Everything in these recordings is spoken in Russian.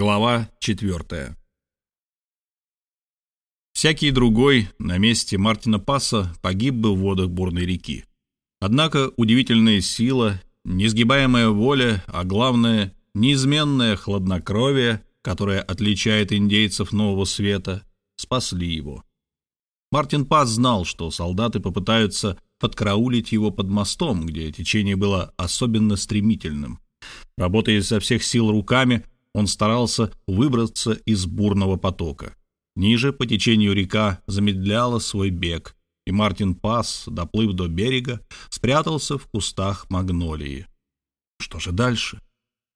Глава 4. Всякий другой на месте Мартина Пасса погиб бы в водах бурной реки. Однако удивительная сила, несгибаемая воля, а главное, неизменное хладнокровие, которое отличает индейцев Нового Света, спасли его. Мартин Пасс знал, что солдаты попытаются подкараулить его под мостом, где течение было особенно стремительным. Работая изо всех сил руками, он старался выбраться из бурного потока. Ниже по течению река замедляла свой бег, и Мартин Пас, доплыв до берега, спрятался в кустах магнолии. Что же дальше?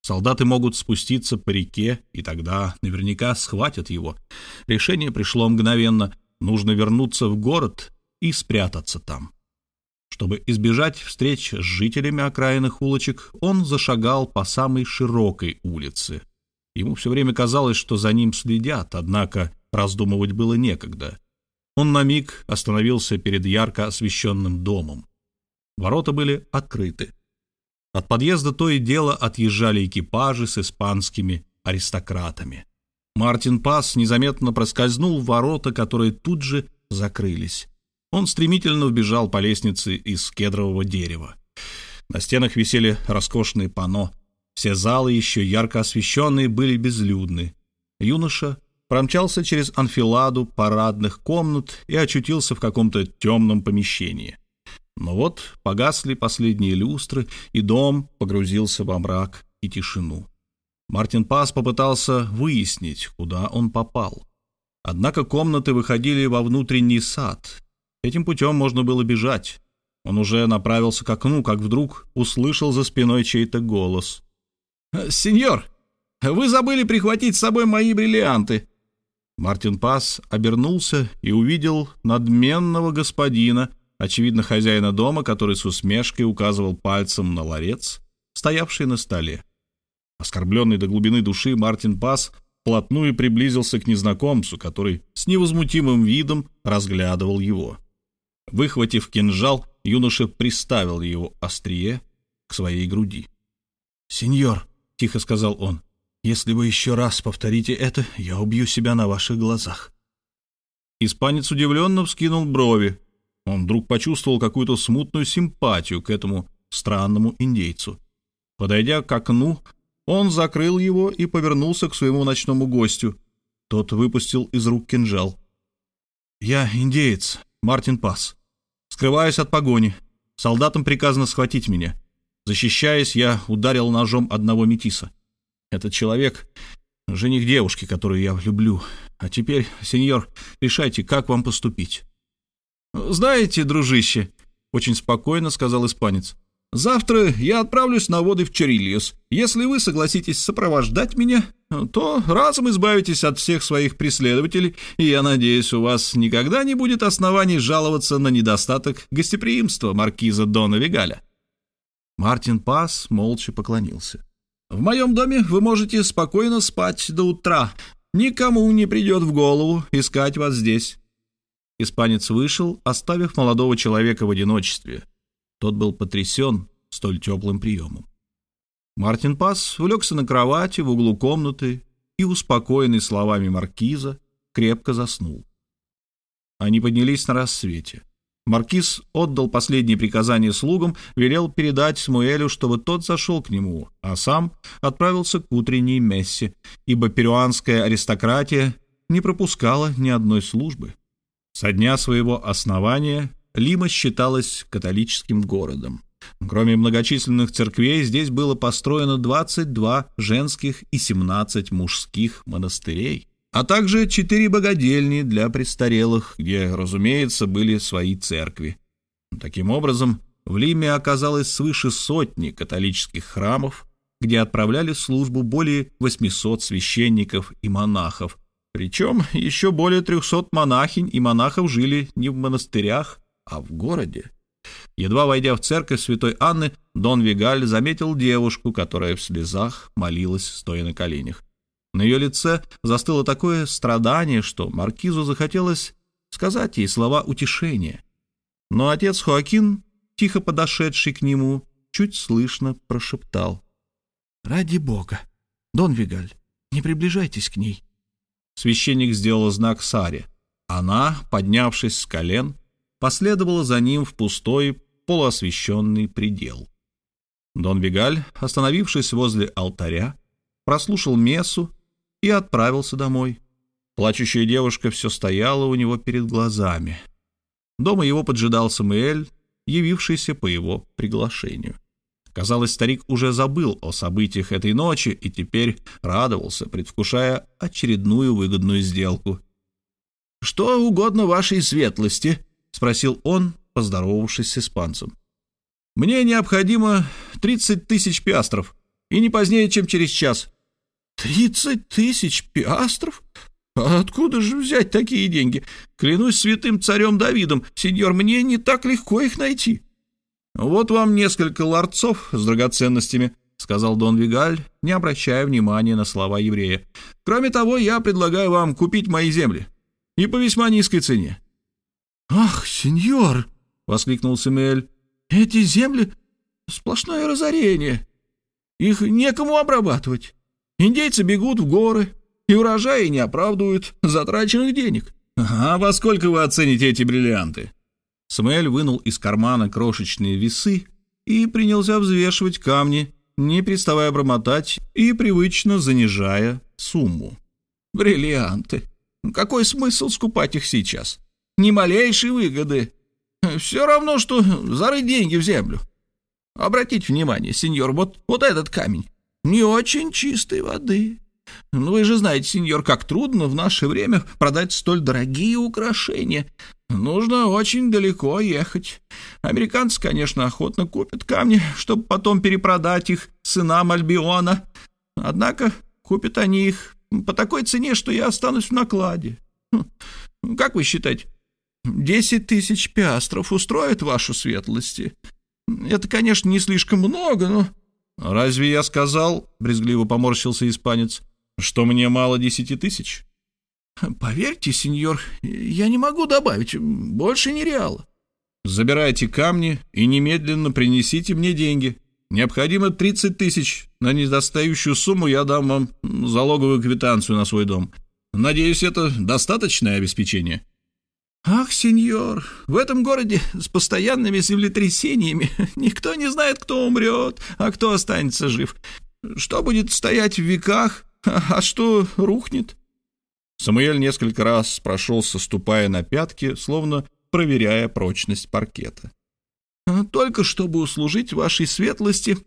Солдаты могут спуститься по реке, и тогда наверняка схватят его. Решение пришло мгновенно. Нужно вернуться в город и спрятаться там. Чтобы избежать встреч с жителями окраинных улочек, он зашагал по самой широкой улице, Ему все время казалось, что за ним следят, однако раздумывать было некогда. Он на миг остановился перед ярко освещенным домом. Ворота были открыты. От подъезда то и дело отъезжали экипажи с испанскими аристократами. Мартин Пас незаметно проскользнул в ворота, которые тут же закрылись. Он стремительно вбежал по лестнице из кедрового дерева. На стенах висели роскошные панно все залы, еще ярко освещенные, были безлюдны. Юноша промчался через анфиладу парадных комнат и очутился в каком-то темном помещении. Но вот погасли последние люстры, и дом погрузился во мрак и тишину. Мартин Пас попытался выяснить, куда он попал. Однако комнаты выходили во внутренний сад. Этим путем можно было бежать. Он уже направился к окну, как вдруг услышал за спиной чей-то голос. «Сеньор, вы забыли прихватить с собой мои бриллианты». Мартин Пас обернулся и увидел надменного господина, очевидно, хозяина дома, который с усмешкой указывал пальцем на ларец, стоявший на столе. Оскорбленный до глубины души, Мартин Пас вплотную приблизился к незнакомцу, который с невозмутимым видом разглядывал его. Выхватив кинжал, юноша приставил его острие к своей груди. «Сеньор», тихо сказал он. «Если вы еще раз повторите это, я убью себя на ваших глазах». Испанец удивленно вскинул брови. Он вдруг почувствовал какую-то смутную симпатию к этому странному индейцу. Подойдя к окну, он закрыл его и повернулся к своему ночному гостю. Тот выпустил из рук кинжал. «Я индеец, Мартин Пас. Скрываюсь от погони. Солдатам приказано схватить меня. Защищаясь, я ударил ножом одного метиса. Этот человек — жених девушки, которую я люблю. А теперь, сеньор, решайте, как вам поступить. «Знаете, дружище», — очень спокойно сказал испанец, — «завтра я отправлюсь на воды в Чарильос. Если вы согласитесь сопровождать меня, то разом избавитесь от всех своих преследователей, и я надеюсь, у вас никогда не будет оснований жаловаться на недостаток гостеприимства маркиза Дона Вигаля». Мартин Пас молча поклонился. «В моем доме вы можете спокойно спать до утра. Никому не придет в голову искать вас здесь». Испанец вышел, оставив молодого человека в одиночестве. Тот был потрясен столь теплым приемом. Мартин Пас улегся на кровати в углу комнаты и, успокоенный словами маркиза, крепко заснул. Они поднялись на рассвете. Маркиз отдал последние приказания слугам, велел передать Смуэлю, чтобы тот зашел к нему, а сам отправился к утренней мессе, ибо перуанская аристократия не пропускала ни одной службы. Со дня своего основания Лима считалась католическим городом. Кроме многочисленных церквей, здесь было построено 22 женских и 17 мужских монастырей а также четыре богадельни для престарелых, где, разумеется, были свои церкви. Таким образом, в Лиме оказалось свыше сотни католических храмов, где отправляли службу более 800 священников и монахов, причем еще более 300 монахинь и монахов жили не в монастырях, а в городе. Едва войдя в церковь святой Анны, Дон Вигаль заметил девушку, которая в слезах молилась, стоя на коленях. На ее лице застыло такое страдание, что маркизу захотелось сказать ей слова утешения. Но отец Хоакин, тихо подошедший к нему, чуть слышно прошептал. «Ради бога, Дон Вигаль, Не приближайтесь к ней». Священник сделал знак Саре. Она, поднявшись с колен, последовала за ним в пустой, полуосвещенный предел. Дон Вигаль, остановившись возле алтаря, прослушал мессу и отправился домой. Плачущая девушка все стояла у него перед глазами. Дома его поджидал Самуэль, явившийся по его приглашению. Казалось, старик уже забыл о событиях этой ночи и теперь радовался, предвкушая очередную выгодную сделку. «Что угодно вашей светлости», — спросил он, поздоровавшись с испанцем. «Мне необходимо тридцать тысяч пиастров, и не позднее, чем через час». «Тридцать тысяч пиастров? А откуда же взять такие деньги? Клянусь святым царем Давидом, сеньор, мне не так легко их найти». «Вот вам несколько ларцов с драгоценностями», — сказал Дон Вигаль, не обращая внимания на слова еврея. «Кроме того, я предлагаю вам купить мои земли. И по весьма низкой цене». «Ах, сеньор!» — воскликнул Самуэль. «Эти земли — сплошное разорение. Их некому обрабатывать. Индейцы бегут в горы, и урожаи не оправдывают затраченных денег». «А во сколько вы оцените эти бриллианты?» Самуэль вынул из кармана крошечные весы и принялся взвешивать камни, не переставая бормотать и привычно занижая сумму. «Бриллианты! Какой смысл скупать их сейчас? Ни малейшей выгоды. Все равно, что зарыть деньги в землю. Обратите внимание, сеньор, вот, вот этот камень не очень чистой воды. Ну, вы же знаете, сеньор, как трудно в наше время продать столь дорогие украшения. Нужно очень далеко ехать. Американцы, конечно, охотно купят камни, чтобы потом перепродать их сынам Альбиона. Однако купят они их по такой цене, что я останусь в накладе. Хм, как вы считаете, десять тысяч пиастров устроит вашу светлости? Это, конечно, не слишком много, но... «Разве я сказал, — брезгливо поморщился испанец, — что мне мало десяти тысяч?» «Поверьте, сеньор, я не могу добавить, больше не реала». «Забирайте камни и немедленно принесите мне деньги. Необходимо 30 тысяч. На недостающую сумму я дам вам залоговую квитанцию на свой дом. Надеюсь, это достаточное обеспечение». «Ах, сеньор, в этом городе с постоянными землетрясениями никто не знает, кто умрет, а кто останется жив. Что будет стоять в веках, а что рухнет?» Самуэль несколько раз прошелся, ступая на пятки, словно проверяя прочность паркета. «Только чтобы услужить вашей светлости,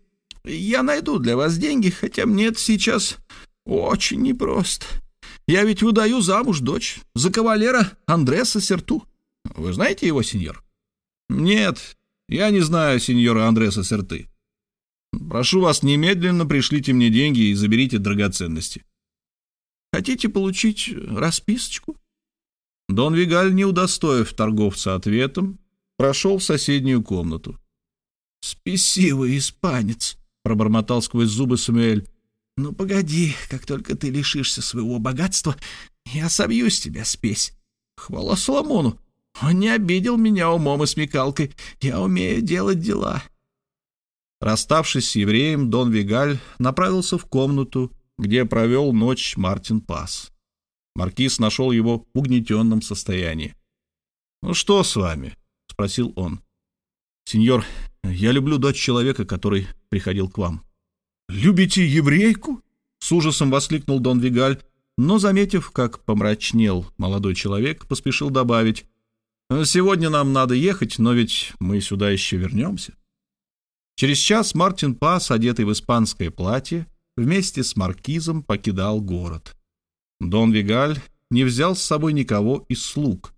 я найду для вас деньги, хотя мне это сейчас очень непросто. Я ведь выдаю замуж дочь за кавалера Андреса Серту. Вы знаете его, сеньор?» «Нет, я не знаю сеньора Андреса Серты. Прошу вас, немедленно пришлите мне деньги и заберите драгоценности». Хотите получить расписочку?» Дон Вигаль, не удостоив торговца ответом, прошел в соседнюю комнату. «Спесивый испанец», — пробормотал сквозь зубы Самуэль. «Ну, погоди, как только ты лишишься своего богатства, я собью с тебя спесь. Хвала Соломону, он не обидел меня умом и смекалкой, я умею делать дела». Расставшись с евреем, Дон Вигаль направился в комнату, где провел ночь Мартин Пас. Маркиз нашел его в угнетенном состоянии. «Ну что с вами?» — спросил он. «Сеньор, я люблю дочь человека, который приходил к вам». «Любите еврейку?» — с ужасом воскликнул Дон Вигаль, но, заметив, как помрачнел молодой человек, поспешил добавить. «Сегодня нам надо ехать, но ведь мы сюда еще вернемся». Через час Мартин Пас, одетый в испанское платье, вместе с маркизом покидал город. Дон Вигаль не взял с собой никого из слуг.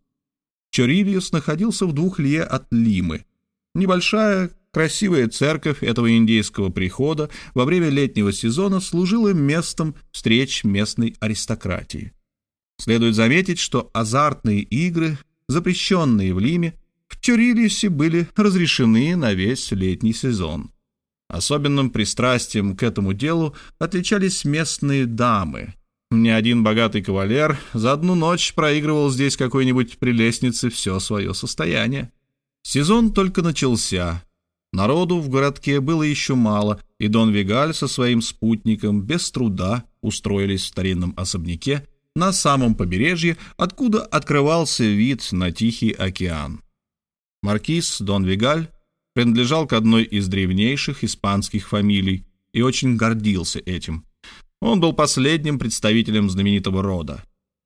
Чорильос находился в двух лье от Лимы. Небольшая, красивая церковь этого индейского прихода во время летнего сезона служила местом встреч местной аристократии. Следует заметить, что азартные игры, запрещенные в Лиме, в Чурилиусе были разрешены на весь летний сезон. Особенным пристрастием к этому делу отличались местные дамы. Ни один богатый кавалер за одну ночь проигрывал здесь какой-нибудь прелестнице все свое состояние. Сезон только начался. Народу в городке было еще мало, и Дон Вигаль со своим спутником без труда устроились в старинном особняке на самом побережье, откуда открывался вид на Тихий океан. Маркиз Дон Вигаль принадлежал к одной из древнейших испанских фамилий и очень гордился этим. Он был последним представителем знаменитого рода.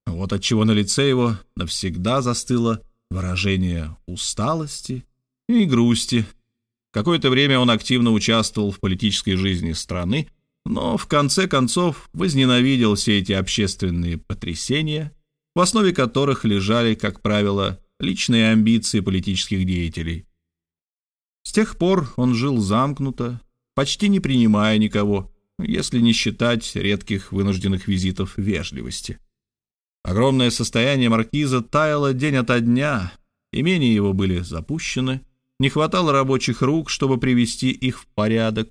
Вот отчего на лице его навсегда застыло выражение усталости и грусти. Какое-то время он активно участвовал в политической жизни страны, но в конце концов возненавидел все эти общественные потрясения, в основе которых лежали, как правило, личные амбиции политических деятелей. С тех пор он жил замкнуто, почти не принимая никого, если не считать редких вынужденных визитов вежливости. Огромное состояние маркиза таяло день ото дня, имения его были запущены, не хватало рабочих рук, чтобы привести их в порядок,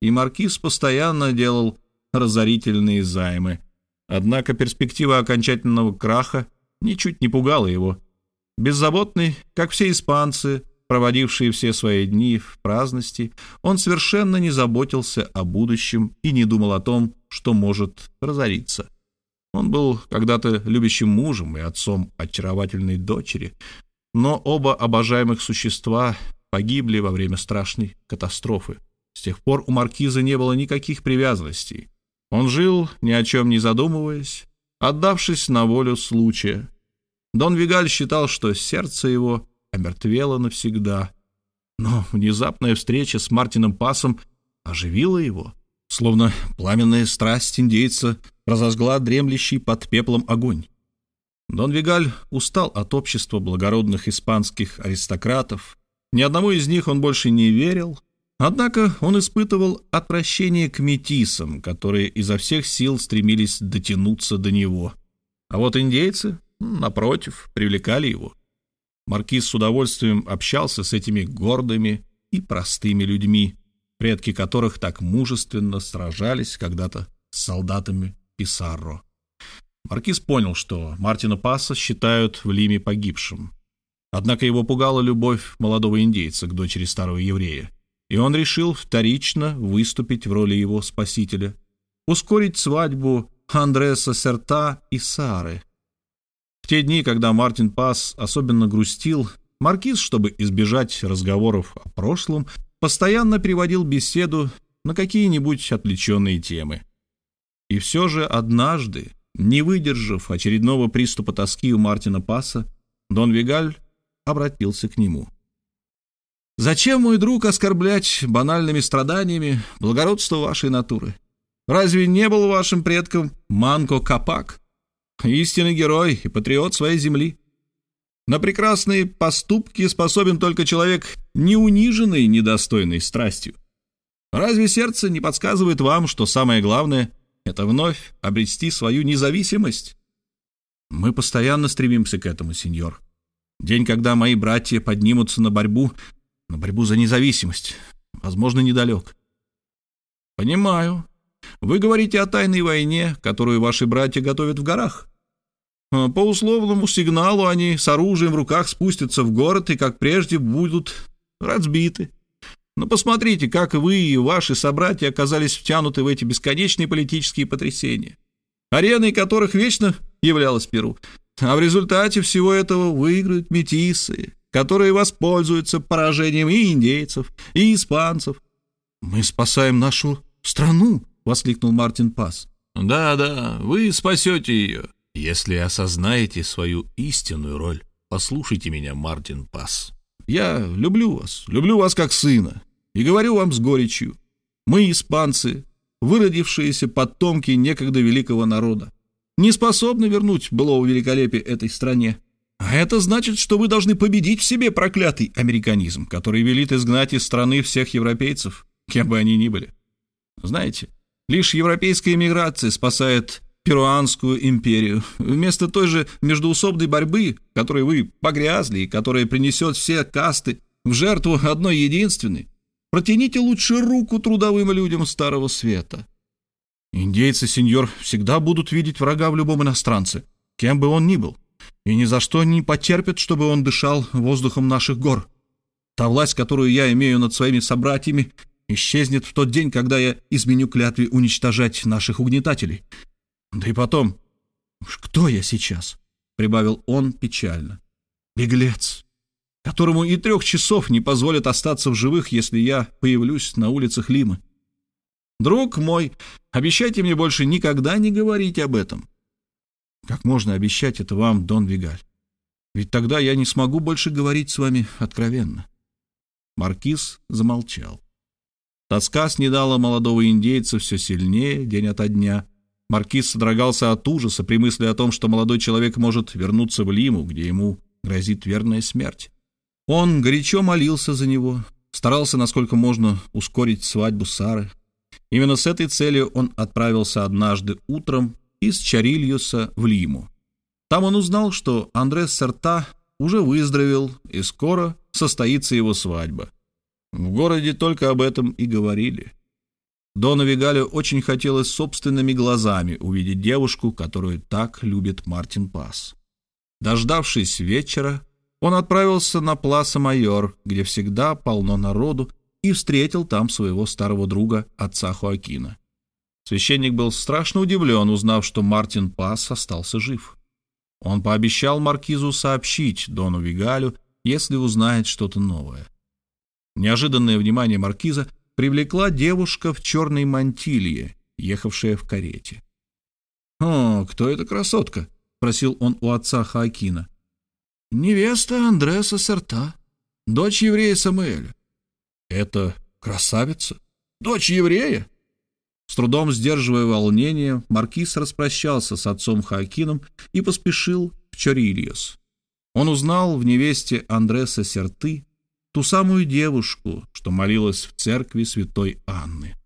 и маркиз постоянно делал разорительные займы. Однако перспектива окончательного краха ничуть не пугала его. Беззаботный, как все испанцы, проводившие все свои дни в праздности, он совершенно не заботился о будущем и не думал о том, что может разориться. Он был когда-то любящим мужем и отцом очаровательной дочери, но оба обожаемых существа погибли во время страшной катастрофы. С тех пор у маркиза не было никаких привязанностей. Он жил, ни о чем не задумываясь, отдавшись на волю случая. Дон Вигаль считал, что сердце его омертвело навсегда. Но внезапная встреча с Мартином Пасом оживила его, словно пламенная страсть индейца разожгла дремлющий под пеплом огонь. Дон Вигаль устал от общества благородных испанских аристократов. Ни одному из них он больше не верил, Однако он испытывал отвращение к метисам, которые изо всех сил стремились дотянуться до него. А вот индейцы, напротив, привлекали его. Маркиз с удовольствием общался с этими гордыми и простыми людьми, предки которых так мужественно сражались когда-то с солдатами Писарро. Маркиз понял, что Мартина Паса считают в Лиме погибшим. Однако его пугала любовь молодого индейца к дочери старого еврея и он решил вторично выступить в роли его спасителя, ускорить свадьбу Андреса Серта и Сары. В те дни, когда Мартин Пас особенно грустил, Маркиз, чтобы избежать разговоров о прошлом, постоянно переводил беседу на какие-нибудь отвлеченные темы. И все же однажды, не выдержав очередного приступа тоски у Мартина Паса, Дон Вигаль обратился к нему — Зачем, мой друг, оскорблять банальными страданиями благородство вашей натуры? Разве не был вашим предком Манко Капак, истинный герой и патриот своей земли? На прекрасные поступки способен только человек, не униженный недостойной страстью. Разве сердце не подсказывает вам, что самое главное — это вновь обрести свою независимость? Мы постоянно стремимся к этому, сеньор. День, когда мои братья поднимутся на борьбу, на борьбу за независимость. Возможно, недалек. Понимаю. Вы говорите о тайной войне, которую ваши братья готовят в горах. А по условному сигналу они с оружием в руках спустятся в город и, как прежде, будут разбиты. Но посмотрите, как вы и ваши собратья оказались втянуты в эти бесконечные политические потрясения, ареной которых вечно являлась Перу. А в результате всего этого выиграют метисы, которые воспользуются поражением и индейцев, и испанцев. «Мы спасаем нашу страну!» — воскликнул Мартин Пас. «Да-да, вы спасете ее, если осознаете свою истинную роль. Послушайте меня, Мартин Пас. Я люблю вас, люблю вас как сына, и говорю вам с горечью. Мы, испанцы, выродившиеся потомки некогда великого народа, не способны вернуть былого великолепия этой стране. А это значит, что вы должны победить в себе проклятый американизм, который велит изгнать из страны всех европейцев, кем бы они ни были. Знаете, лишь европейская эмиграция спасает перуанскую империю. Вместо той же междуусобной борьбы, которой вы погрязли и которая принесет все касты в жертву одной единственной, протяните лучше руку трудовым людям Старого Света. Индейцы, сеньор, всегда будут видеть врага в любом иностранце, кем бы он ни был и ни за что не потерпят, чтобы он дышал воздухом наших гор. Та власть, которую я имею над своими собратьями, исчезнет в тот день, когда я изменю клятве уничтожать наших угнетателей. Да и потом, кто я сейчас? Прибавил он печально. Беглец, которому и трех часов не позволят остаться в живых, если я появлюсь на улицах Лимы. Друг мой, обещайте мне больше никогда не говорить об этом. Как можно обещать это вам, Дон Вигаль? Ведь тогда я не смогу больше говорить с вами откровенно. Маркиз замолчал. Тоска снедала молодого индейца все сильнее, день ото дня. Маркиз содрогался от ужаса при мысли о том, что молодой человек может вернуться в Лиму, где ему грозит верная смерть. Он горячо молился за него, старался, насколько можно, ускорить свадьбу Сары. Именно с этой целью он отправился однажды утром из Чарильюса в Лиму. Там он узнал, что Андрес Серта уже выздоровел, и скоро состоится его свадьба. В городе только об этом и говорили. Дону Вигалю очень хотелось собственными глазами увидеть девушку, которую так любит Мартин Пас. Дождавшись вечера, он отправился на Пласа-Майор, где всегда полно народу, и встретил там своего старого друга, отца Хуакина. Священник был страшно удивлен, узнав, что Мартин Пас остался жив. Он пообещал маркизу сообщить Дону Вигалю, если узнает что-то новое. Неожиданное внимание маркиза привлекла девушка в черной мантилье, ехавшая в карете. «О, кто эта красотка?» — спросил он у отца Хаакина. «Невеста Андреса Серта, дочь еврея Самуэля». «Это красавица? Дочь еврея?» С трудом сдерживая волнение, маркиз распрощался с отцом Хаакином и поспешил в Чорильос. Он узнал в невесте Андреса Серты ту самую девушку, что молилась в церкви святой Анны.